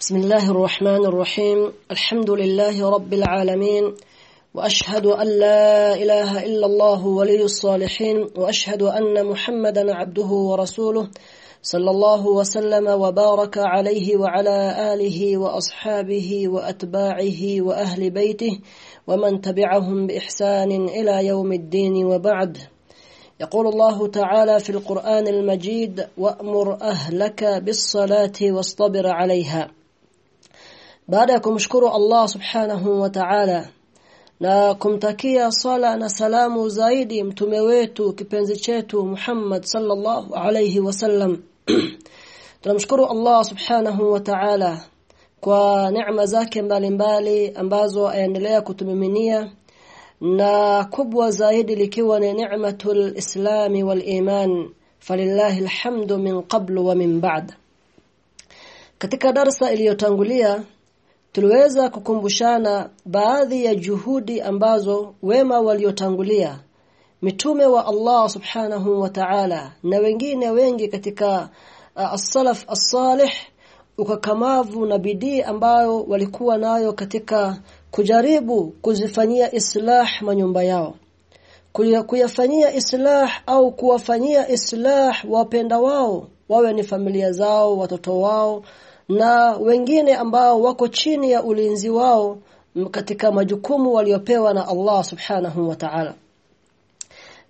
بسم الله الرحمن الرحيم. الحمد لله رب العالمين. وأشهد أن لا إله إلا الله ولي الصالحين. وأشهد أن محمدا عبده ورسوله صلى الله وسلم وبارك عليه وعلى آله وأصحابه وأتباعه وأهل بيته ومن تبعهم بإحسان إلى يوم الدين وبعد. يقول الله تعالى في القرآن المجيد وأمر أهلك بالصلاة واصطبر عليها. Baada ya kumshukuru Allah subhanahu wa ta'ala na kumtakia sala na salamu zaidi mtume wetu kipenzi chetu Muhammad sallallahu alayhi wasallam tunamshukuru Allah subhanahu wa ta'ala kwa neema zake mbalimbali ambazo aendelea kutumiminia na kubwa zaidi likiwa ni ni'matul islami wal iman. Falillahi alhamdu min qablu wa min ba'd. Katika darsa iliyotangulia tuliweza kukumbushana baadhi ya juhudi ambazo wema waliotangulia mitume wa Allah subhanahu wa ta'ala na wengine wengi katika uh, as-salaf as-salih ukakamavu na bidii ambayo walikuwa nayo katika kujaribu kuzifanyia islah manyumba yao. Kuyafanyia islah au kuwafanyia islah wapenda wao wawe ni familia zao watoto wao na wengine ambao wako chini ya ulinzi wao katika majukumu waliopewa na Allah subhanahu wa ta'ala.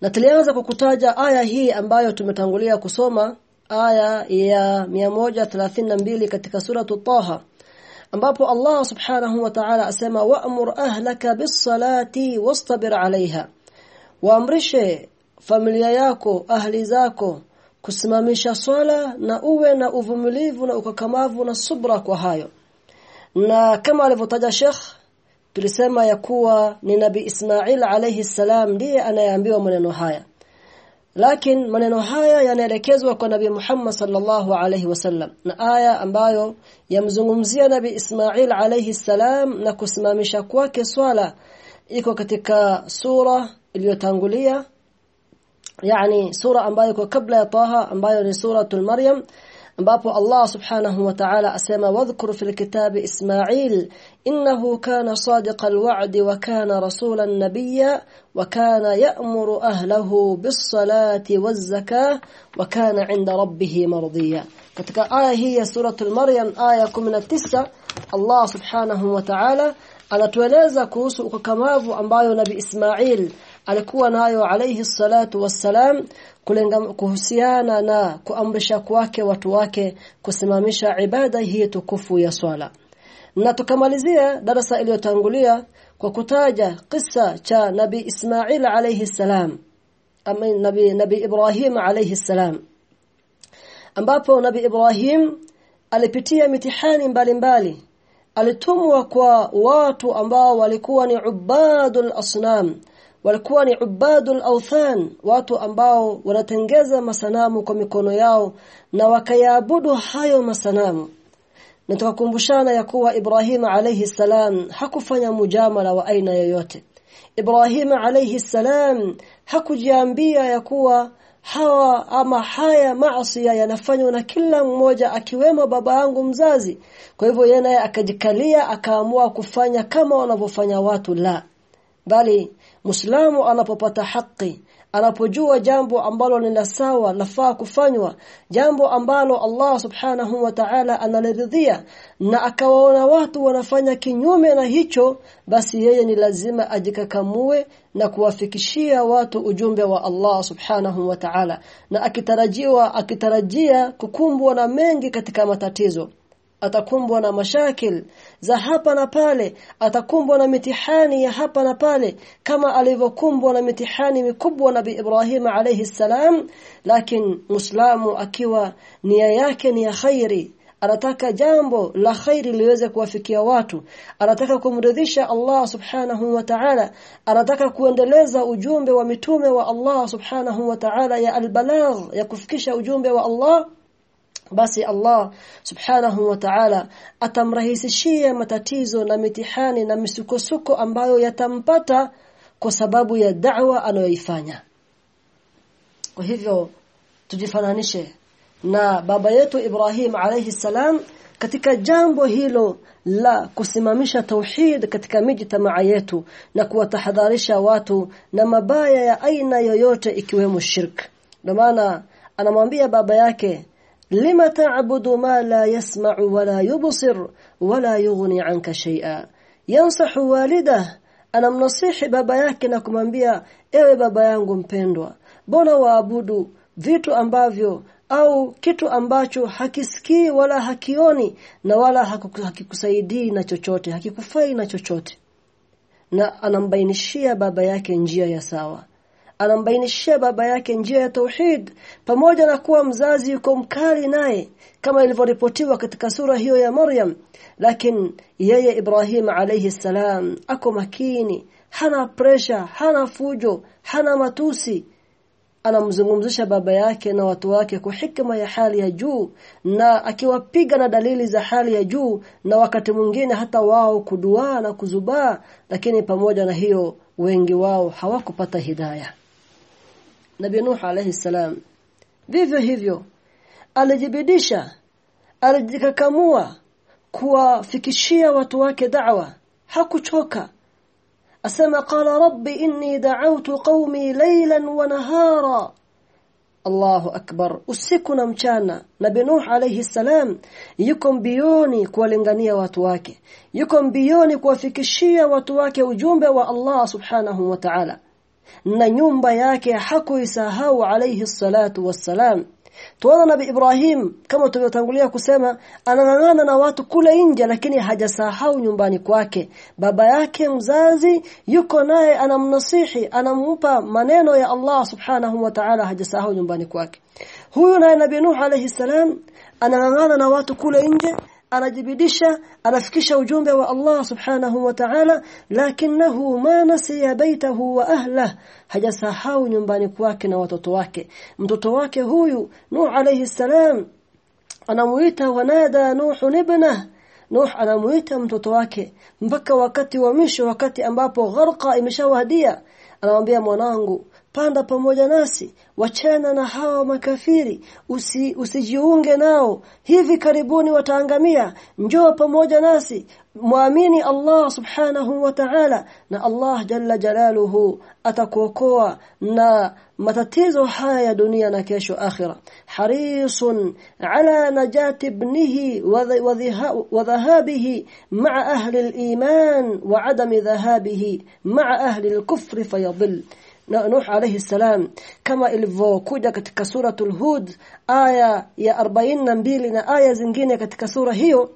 Na tulianza kukutaja aya hii ambayo tumetangulia kusoma aya ya 132 katika sura Taha ambapo Allah subhanahu wa ta'ala asema wa'mur ahlaka bis-salati wastabir 'alayha. Waamrishe familia yako ahli zako kusimamisha swala na uwe na uvumilivu na ukakamavu na subra kwa hayo. Na kama alivyotaja Sheikh tulisema ya kuwa ni Nabi Ismail alayhi salam ndiye anayeambiwa maneno haya. Lakini maneno haya yanaelekezwa kwa Nabi Muhammad sallallahu alayhi wasallam na aya ambayo yamzungumzia Nabi Ismail alayhi salam na kusimamisha kwake swala iko katika sura iliyotangulia يعني سورة امبايكو قبل طه امباي سورة مريم امبابو الله سبحانه وتعالى اسما واذكر في الكتاب إسماعيل إنه كان صادق الوعد وكان رسولا نبيا وكان يأمر أهله بالصلاة والزكاة وكان عند ربه مرضيا. ketika ayah hiya surah al-maryam aya الله سبحانه وتعالى wa ta'ala anatueleza kuhusu ukakamavu ambao nabii Ismail alikuwa nayo alayhi salatu wassalam kuhusiana na kuamrisha kwake watu wake kusimamisha ibada hii tukufu ya swala. Na tukamalizia darasa iliyotangulia kwa kutaja kisa cha nabi Ismail alayhi salam ama nabi nabi Ibrahim alayhi salam ambapo nabi Ibrahim alipitia mitihani mbalimbali. Alitumwa kwa watu ambao walikuwa ni ubadul asnam walikuwa ni ubadul awthan watu ambao wanatengeza masanamu kwa mikono yao na wakayaabudu hayo masanamu. Na tukakumbushana ya kuwa Ibrahim alayhi salam hakufanya mujamala wa aina yoyote. Ibrahim alayhi salam hakujiambia ya kuwa hawa ama haya maasi yanafanywa na kila mmoja akiwemo baba yangu mzazi. Kwa hivyo yeye akajikalia akaamua kufanya kama wanavyofanya watu la bali Muislamu anapopata haki anapojua jambo ambalo ni la sawa lafaa kufanywa jambo ambalo Allah subhanahu wa ta'ala analiridhia na akawaona watu wanafanya kinyume na hicho basi yeye ni lazima ajikakamue na kuwafikishia watu ujumbe wa Allah subhanahu wa ta'ala. Na akitarajiwa akitarajia kukumbwa na mengi katika matatizo atakumbwa na mashakil za hapa na pale atakumbwa na mitihani ya hapa na pale kama alivyokumbwa na mitihani mikubwa nabi Ibrahim alayhi salam. Lakini muislamu akiwa nia yake ni ya khairi anataka jambo la khairi liweze kuwafikia watu anataka kumridhisha Allah subhanahu wa ta'ala anataka kuendeleza ujumbe wa mitume wa Allah subhanahu wa ta'ala ya albalagh ya kufikisha ujumbe wa Allah basi Allah subhanahu wa ta'ala atamrahisishia matatizo na mitihani na misukosuko ambayo yatampata kwa sababu ya da'wa anayoifanya. Kwa hivyo tujifananishe na baba yetu Ibrahim alayhi salam katika jambo hilo la kusimamisha tauhid katika miji tamaa yetu na kuwatahadharisha watu na mabaya ya aina yoyote ikiwemo shirk. Ndio maana anamwambia baba yake lima ta'budu ma la yasma'u wala yubsir wala yughni 'anka shay'a. Yansahu walidah anamnasihi baba yake na kumwambia ewe baba yangu mpendwa bona waabudu vitu ambavyo au kitu ambacho hakisikii wala hakioni na wala hakikusaidii na chochote hakikufai na chochote. Na anambainishia baba yake njia ya sawa anambainishia baba yake njia ya tauhid pamoja na kuwa mzazi yuko mkali naye kama ilivyoripotiwa katika sura hiyo ya Maryam. Lakini yeye Ibrahim alayhi salam ako makini hana pressure hana fujo hana matusi. Anamzungumzisha baba yake na watu wake kwa hikma ya hali ya juu na akiwapiga na dalili za hali ya juu na wakati mwingine hata wao kudua na kuzubaa lakini pamoja na hiyo wengi wao hawakupata hidayah Nabii Nuh alayhi salam. Vivyo hivyo alijibidisha alijikakamua kuwafikishia watu wake da'wa. Hakuchoka. Asema qala rabbi inni da'awtu qaumi laylan wa nahara. Allahu akbar. Usiku na mchana Nabii Nuh alayhi salam yuko mbioni kuwalingania watu wake. Yuko mbioni kuwafikishia watu wake ujumbe wa Allah subhanahu wa ta'ala na nyumba yake hakuisahau alayhi salatu wassalam. Tuona nabi Ibrahim kama tulivyotangulia kusema anang'ang'ana na watu kule nje lakini hajasahau nyumbani kwake. Baba yake mzazi yuko naye anamnasihi anampa maneno ya Allah subhanahu wa ta'ala hajasahau nyumbani kwake. Huyu naye nabii Nuh alayhi salam anang'ang'ana na watu kule nje anajibidisha anafikisha ujumbe wa Allah subhanahu wa ta'ala lakinahu ma nasiya baitahu wa ahlah hajasahau nyumbani kwake na watoto wake. Mtoto wake huyu Nuh alayhi salam anamuita wanada Nuh ibnah Nuh anamuita mtoto wake mpaka wakati wa mwisho wakati ambapo gharqa imeshawadia. Anamwambia mwanangu panda pamoja nasi wachana na hawa makafiri usi, usijiunge nao. Hivi karibuni wataangamia njoo pamoja nasi muamini Allah subhanahu wa ta'ala na Allah jalla jalaluhu atakuokoa na matatizo haya ya dunia na kesho akhira. Harisun ala najati ibnihi wa dhahabihi ma'a ahli al-iman wa adami dhahabihi ma'a ahli al-kufr fayadhill na Nuh alayhi salam kama ilivyokuja katika suratul Hud aya ya 42 na aya zingine katika sura hiyo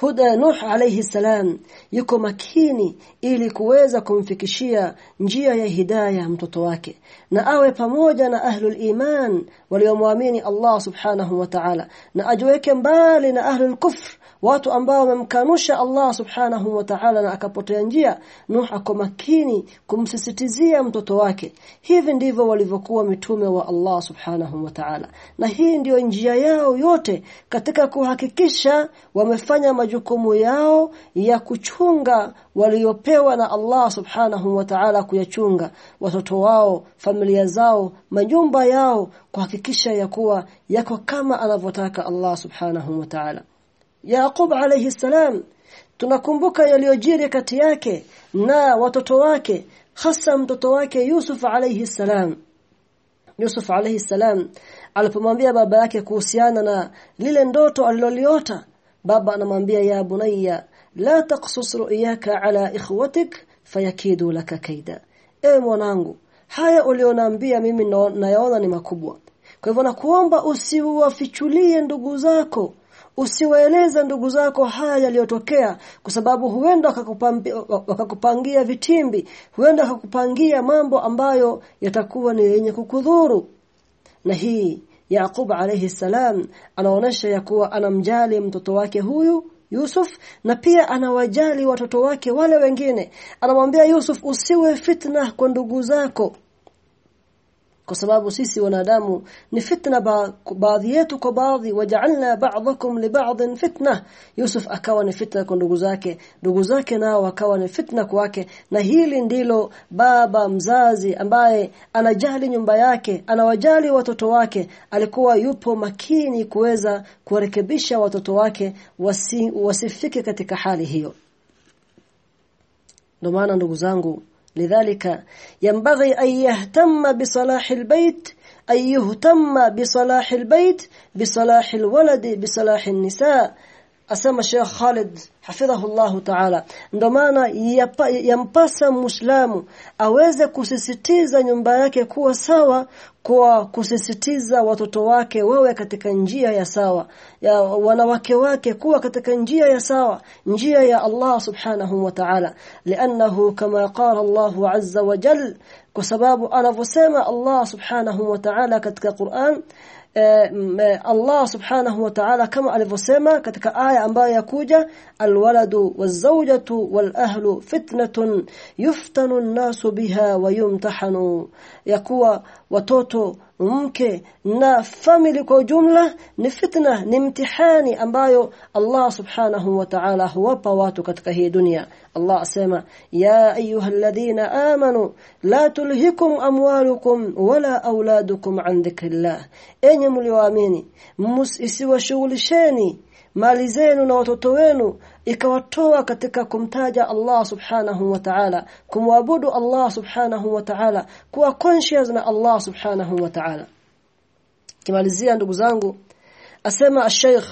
Huda Nuh alayhi salam yuko makini ili kuweza kumfikishia njia ya hidayah mtoto wake na awe pamoja na ahlul iman waliomwamini Allah subhanahu wa ta'ala na ajiweke mbali na ahlul kufr watu ambao wamemkanusha Allah subhanahu wa ta'ala na akapotea njia. Nuh ako makini kumsisitizia mtoto wake. Hivi ndivyo walivyokuwa mitume wa Allah subhanahu wa ta'ala. Na hii ndiyo njia yao yote katika kuhakikisha wamefanya majukumu yao ya kuchunga waliopewa na Allah subhanahu wa ta'ala kuyachunga. Watoto wao familia zao majumba yao kuhakikisha ya kuwa yako kama anavyotaka Allah subhanahu wa ta'ala. Yaqub alayhi salam tunakumbuka yaliyojiri kati yake na watoto wake hasa mtoto wake Yusuf alayhi salam. Yusuf alayhi salam alipomwambia baba yake kuhusiana na lile ndoto aliloliota baba anamwambia ya bunayya la taqsus ru'yaka ala ikhwatik fayakidu laka kaida e mwanangu haya ulionaambia mimi nayaona ni makubwa. Kwa hivyo nakuomba usiwafichulie ndugu zako usiwaeleze ndugu zako haya yaliyotokea kwa sababu huenda wakakupangia vitimbi huenda wakakupangia mambo ambayo yatakuwa ni yenye kukudhuru. Na hii Yaqub alayhi salam anaonesha ya kuwa anamjali mtoto wake huyu Yusuf na pia anawajali watoto wake wale wengine. Anamwambia Yusuf usiwe fitna kwa ndugu zako kwa sababu sisi wanadamu ni fitna ba, baadhi yetu kwa baadhi waja'alna ba'dakum li baadhi fitna. Yusuf akawa ni fitna kwa ndugu zake ndugu zake nao akawa ni fitna kwake. Na hili ndilo baba mzazi ambaye anajali nyumba yake anawajali watoto wake. Alikuwa yupo makini kuweza kuwarekebisha watoto wake wasi, wasifike katika hali hiyo. Ndio maana ndugu zangu لذلك ينبغي أن يهتم بصلاح البيت أن يهتم بصلاح البيت بصلاح الولد بصلاح النساء. Asema Sheikh Khalid hafidhahu Allah Ta'ala. Ndio maana yampasa muislamu aweze kusisitiza nyumba yake kuwa sawa kwa kusisitiza watoto wake wawe katika njia ya sawa ya wanawake wake kuwa katika njia ya sawa njia ya Allah subhanahu wa ta'ala. Lianahu kama qala Allah azza wa jal kwa sababu anavyosema Allah subhanahu wa ta'ala katika Qur'an آه، الله سبحانه وتعالى كما ألف وسما كتك آية امبايا كوجة الولد والزوجة والأهل فتنة يفتن الناس بها ويمتحنوا يقوى watoto mke na family kwa ujumla ni fitna ni mtihani ambayo Allah subhanahu wa ta'ala huwapa watu katika hii dunia Allah asema ya ayyuhalladhina amanu la tulhikum amwalukum wala auladukum an dhikrillah enyi mlioamini isiwashughulisheni mali zenu na watoto wenu ikawatoa katika kumtaja Allah subhanahu wa ta'ala kumwabudu Allah subhanahu wa ta'ala kuwa conscious na Allah subhanahu wa ta'ala. Kimalizia ndugu zangu asema al-Sheikh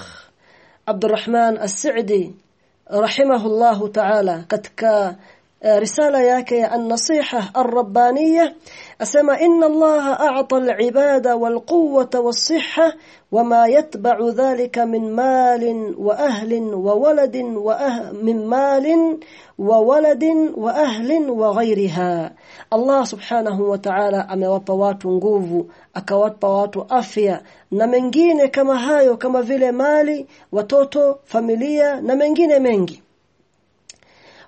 Abdurrahman As-Sa'di rahimahullahu ta'ala katika risala yake ya an-nasiha ar-rabbaniyya asema inna Allah a'ta al-ibada wal-quwwata was-sihha wama yatba'u dhalika min malin wa ahlin wa waladin wa min malin wa waladin wa ahlin wa ghayriha Allah subhanahu wa ta'ala amewapa watu nguvu akawapa watu afya na mengine kama hayo kama vile mali watoto familia na mengine mengi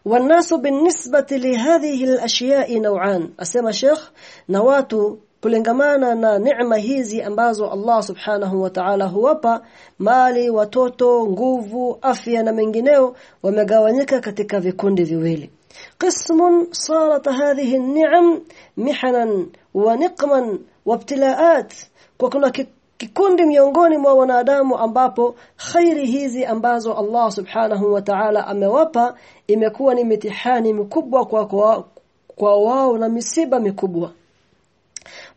والناس بالنسبة لهذه الأشياء نوعان أسمى شيخ نواتو kulengamana na neema hizi ambazo Allah subhanahu wa ta'ala huwapa mali watoto nguvu afya na mengineo wamegawanyika katika vikundi viwili qismun sarat hadhihi an-ni'am mihanan wa niqman wa ibtilaat kwa kuna kikundi miongoni mwa wanadamu ambapo khairi hizi ambazo Allah subhanahu wa ta'ala amewapa imekuwa ni mitihani mikubwa kwa kwa, kwa wao na misiba mikubwa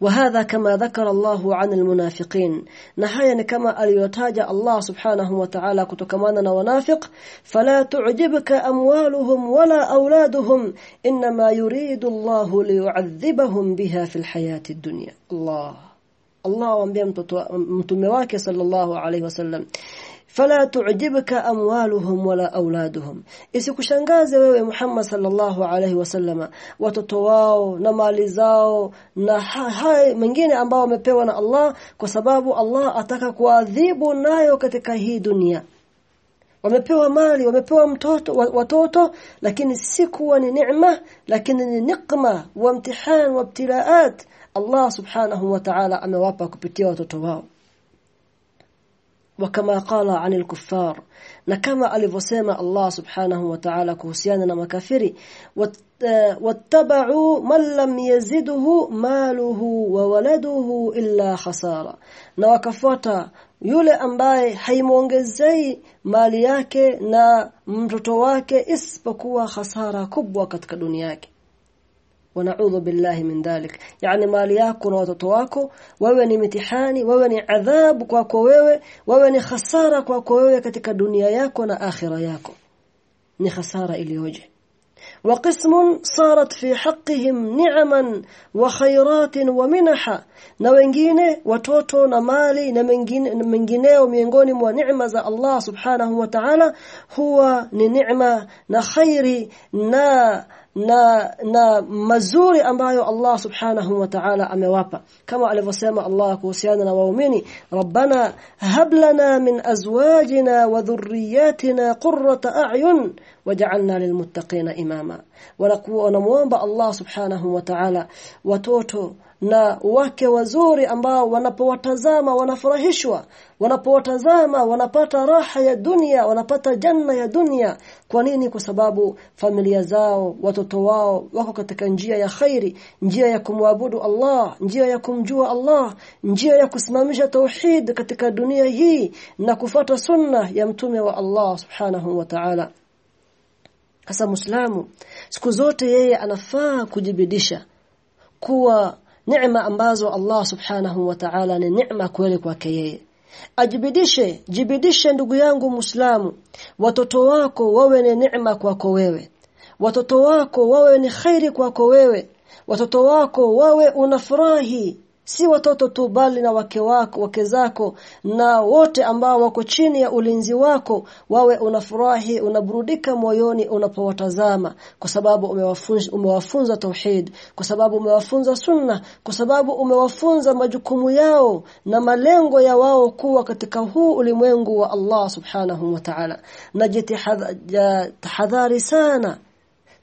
وهذا كما ذكر الله عن المنافقين نهاية كما اليوتاج الله سبحانه وتعالى كتكمانا ونافق فلا تعجبك أموالهم ولا أولادهم إنما يريد الله ليعذبهم بها في الحياة الدنيا الله Allah awambia mtume wake sallallahu alaihi wasallam fala tu'jibka amwaluhum wala auladuhum. Isikushangaze wewe Muhammad sallallahu alaihi wasallama watoto wao na mali zao na hai mengine ambao wamepewa na Allah kwa sababu Allah ataka kuadhibu nayo katika hii dunia wamepewa mali wamepewa mtoto watoto lakini si kuwa ni neema lakini ni nikma wa mtihan wa ibtilaat. Allah subhanahu wa ta'ala amewapa kupitia watoto wao. Wakama qala 'anil kuffar. Na kama alivyosema Allah subhanahu wa ta'ala kuhusiana na makafiri eh, wattaba'u man lam yazidhu maluhu wa waladuhu khasara. Na wakafuata yule ambaye haimwongezei mali yake na mtoto wake isipokuwa hasara kubwa katika dunia yake. Wanaudhu billahi min dhalik. Yani mali yako na watoto wako wewe ni mitihani wewe ni adhabu kwako wewe wewe ni hasara kwako wewe katika dunia yako na akhira yako. Ni hasara iliyoje? وقسم صارت في حقهم نعما وخيرات ومنحا na wengine watoto na mali na mengineo miongoni mwa neema za Allah subhanahu wa ta'ala huwa ni neema na khairi na na na mazuri ambayo Allah subhanahu wa ta'ala amewapa. Kama alivyosema Allah kuhusiana na waumini rabbana hab lana min azwajina wa dhurriyyatina qurrata a'yun waj'alna lilmuttaqina imama. Wanamuomba Allah subhanahu wa ta'ala watoto na wake wazuri ambao wanapowatazama wanafurahishwa wanapowatazama wanapata raha ya dunia wanapata janna ya dunia. Kwa nini? Kwa sababu familia zao watoto wao wako katika njia ya khairi njia ya kumwabudu Allah njia ya kumjua Allah njia ya kusimamisha tauhid katika dunia hii na kufata sunna ya mtume wa Allah subhanahu wa ta'ala. Hasa muislamu siku zote yeye anafaa kujibidisha kuwa neema ambazo Allah subhanahu wa ta'ala ni neema kweli kwake yeye. Ajibidishe jibidishe ndugu yangu muislamu. Watoto wako wawe ni neema kwako wewe. Watoto wako wawe ni khairi kwako wewe. Watoto wako wawe unafurahi si watoto tu bali na wake wako wake zako na wote ambao wako chini ya ulinzi wako wawe unafurahi unaburudika moyoni unapowatazama. Kwa sababu umewafunza umewafunza tauhid kwa sababu umewafunza sunna kwa sababu umewafunza majukumu yao na malengo ya wao kuwa katika huu ulimwengu wa Allah subhanahu wa ta'ala. Na jitihadhari sana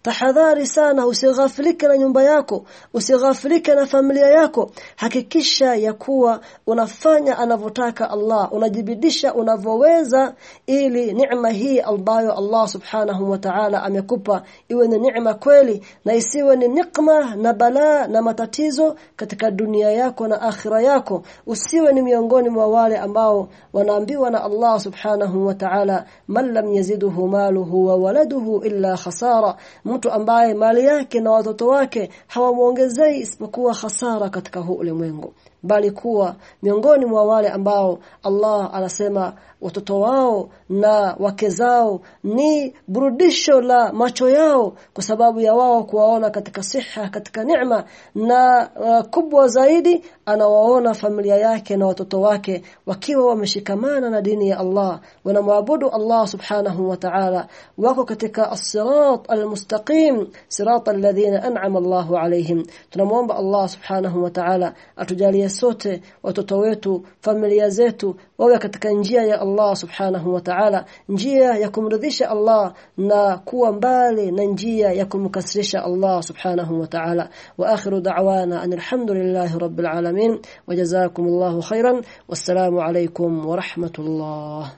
tahadhari sana usighafilike na nyumba yako usighafilike na familia yako. Hakikisha ya kuwa unafanya anavotaka Allah unajibidisha unavoweza ili neema hii ambayo Allah subhanahu wa ta'ala amekupa iwe ni neema kweli na isiwe ni nikma na balaa na matatizo katika dunia yako na akhira yako. Usiwe ni miongoni mwa wale ambao wanaambiwa na Allah subhanahu wa ta'ala man lam yaziduhu maluhu wa waladuhu illa khasara mtu ambaye mali yake na watoto wake hawamuongezei isipokuwa hasara katika huu ulimwengu bali kuwa miongoni mwa wale ambao Allah anasema watoto wao na wake zao ni burudisho la macho yao kwa sababu ya wao kuwaona katika siha katika neema na uh, kubwa zaidi anawaona familia yake na watoto wake wakiwa wameshikamana na dini ya Allah. Wanamwabudu Allah subhanahu wa ta'ala. Wako katika as-sirat al-mustaqim sirat alladhina an'ama Allahu alayhim. Tunamuomba Allah subhanahu wa ta'ala atujalie sote watoto wetu familia zetu wawe katika njia ya Allah subhanahu wa ta'ala njia ya kumridhisha Allah na kuwa mbali na njia ya kumkasirisha Allah subhanahu wa ta'ala wa akhiru da'wana alhamdulillahi rabbil alamin wajazakumullahu khairan wassalamu alaykum wa rahmatullah